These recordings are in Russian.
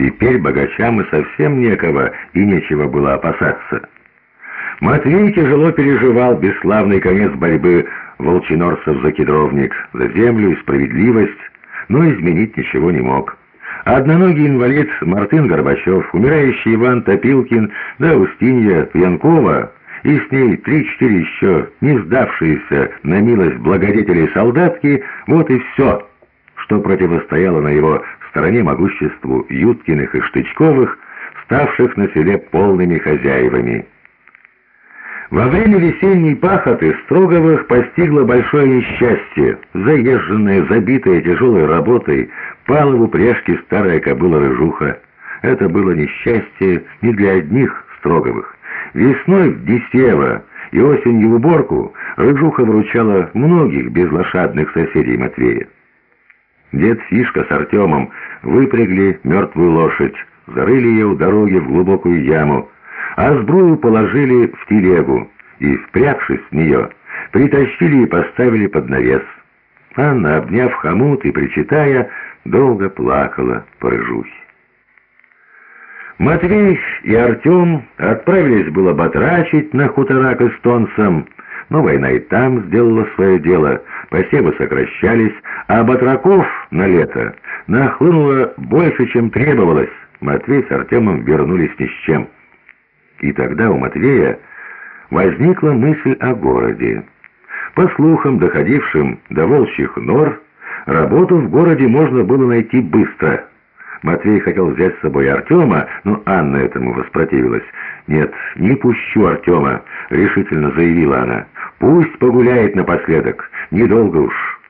Теперь богачам и совсем некого и нечего было опасаться. Матвей тяжело переживал бесславный конец борьбы волчинорцев-закедровник за землю и справедливость, но изменить ничего не мог. Одноногий инвалид Мартын Горбачев, умирающий Иван Топилкин, да Устинья Пьянкова и с ней три-четыре еще не сдавшиеся на милость благодетелей солдатки, вот и все, что противостояло на его стороне могуществу Юткиных и Штычковых, ставших на селе полными хозяевами. Во время весенней пахоты Строговых постигло большое несчастье. Заезженная, забитая тяжелой работой, пала в упряжке старая кобыла-рыжуха. Это было несчастье не для одних Строговых. Весной в Десево и осенью в уборку рыжуха вручала многих безлошадных соседей Матвея. Дед Фишка с Артемом выпрягли мертвую лошадь, зарыли ее у дороги в глубокую яму, а сбрую положили в телегу и, впрягшись в нее, притащили и поставили под навес. Анна, обняв хомут и причитая, долго плакала по рыжухе. Матвей и Артем отправились было батрачить на хутора к эстонцам, но война и там сделала свое дело, посевы сокращались, а батраков на лето нахлынуло больше, чем требовалось. Матвей с Артемом вернулись ни с чем. И тогда у Матвея возникла мысль о городе. По слухам, доходившим до волчьих нор, работу в городе можно было найти быстро. Матвей хотел взять с собой Артема, но Анна этому воспротивилась. «Нет, не пущу Артема», — решительно заявила она. «Пусть погуляет напоследок, недолго уж».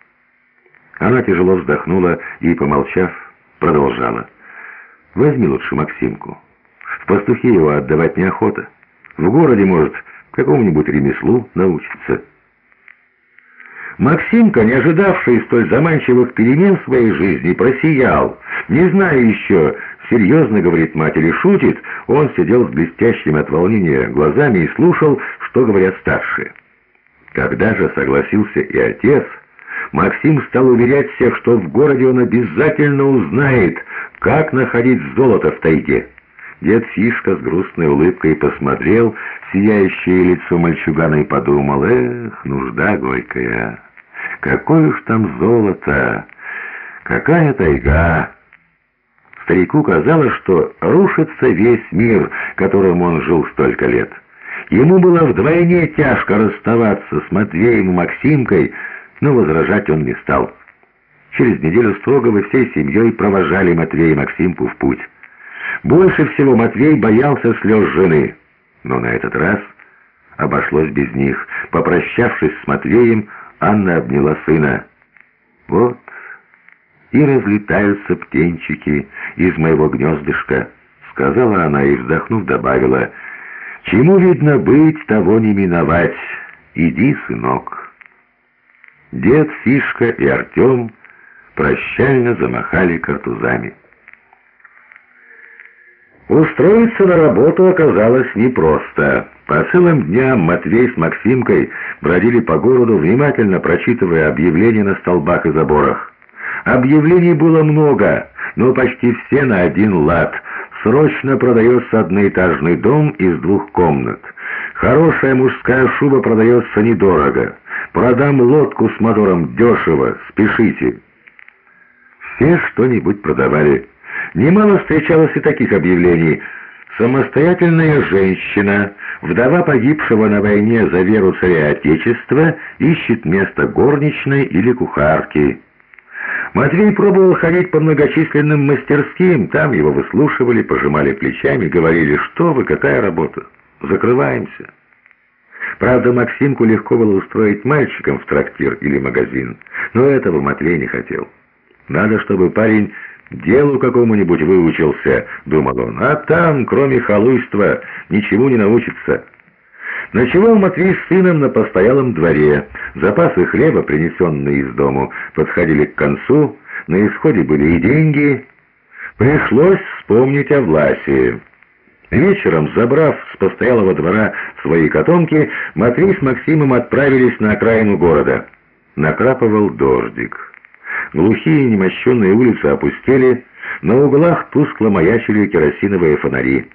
Она тяжело вздохнула и, помолчав, продолжала. «Возьми лучше Максимку. В пастухе его отдавать неохота. В городе, может, какому-нибудь ремеслу научиться». Максимка, не ожидавший столь заманчивых перемен в своей жизни, просиял. Не знаю еще, серьезно говорит мать или шутит, он сидел с блестящими от волнения глазами и слушал, что говорят старшие. Когда же согласился и отец, Максим стал уверять всех, что в городе он обязательно узнает, как находить золото в тайге. Дед Фишка с грустной улыбкой посмотрел сияющее лицо мальчугана и подумал, «Эх, нужда горькая, какое уж там золото, какая тайга!» Старику казалось, что рушится весь мир, которым он жил столько лет. Ему было вдвойне тяжко расставаться с Матвеем и Максимкой, но возражать он не стал. Через неделю Строговы всей семьей провожали Матвея и Максимку в путь. Больше всего Матвей боялся слез жены, но на этот раз обошлось без них. Попрощавшись с Матвеем, Анна обняла сына. «Вот и разлетаются птенчики из моего гнездышка», — сказала она и, вздохнув, добавила, «Чему, видно, быть, того не миновать. Иди, сынок». Дед, Фишка и Артем прощально замахали картузами. Устроиться на работу оказалось непросто. По целым дням Матвей с Максимкой бродили по городу, внимательно прочитывая объявления на столбах и заборах. Объявлений было много, но почти все на один лад. Срочно продается одноэтажный дом из двух комнат. Хорошая мужская шуба продается недорого. Продам лодку с мотором дешево, спешите. Все что-нибудь продавали. Немало встречалось и таких объявлений. Самостоятельная женщина, вдова погибшего на войне за веру царя Отечества, ищет место горничной или кухарки. Матвей пробовал ходить по многочисленным мастерским, там его выслушивали, пожимали плечами, говорили, что вы, какая работа, закрываемся. Правда, Максимку легко было устроить мальчиком в трактир или магазин, но этого Матвей не хотел. Надо, чтобы парень делу какому-нибудь выучился, думал он, а там, кроме халуйства, ничего не научится. Ночевал Матвей с сыном на постоялом дворе. Запасы хлеба, принесенные из дому, подходили к концу, на исходе были и деньги. Пришлось вспомнить о Власе. Вечером, забрав с постоялого двора свои котомки, Матвей с Максимом отправились на окраину города. Накрапывал дождик. Глухие немощенные улицы опустели, На углах тускло маячили керосиновые фонари.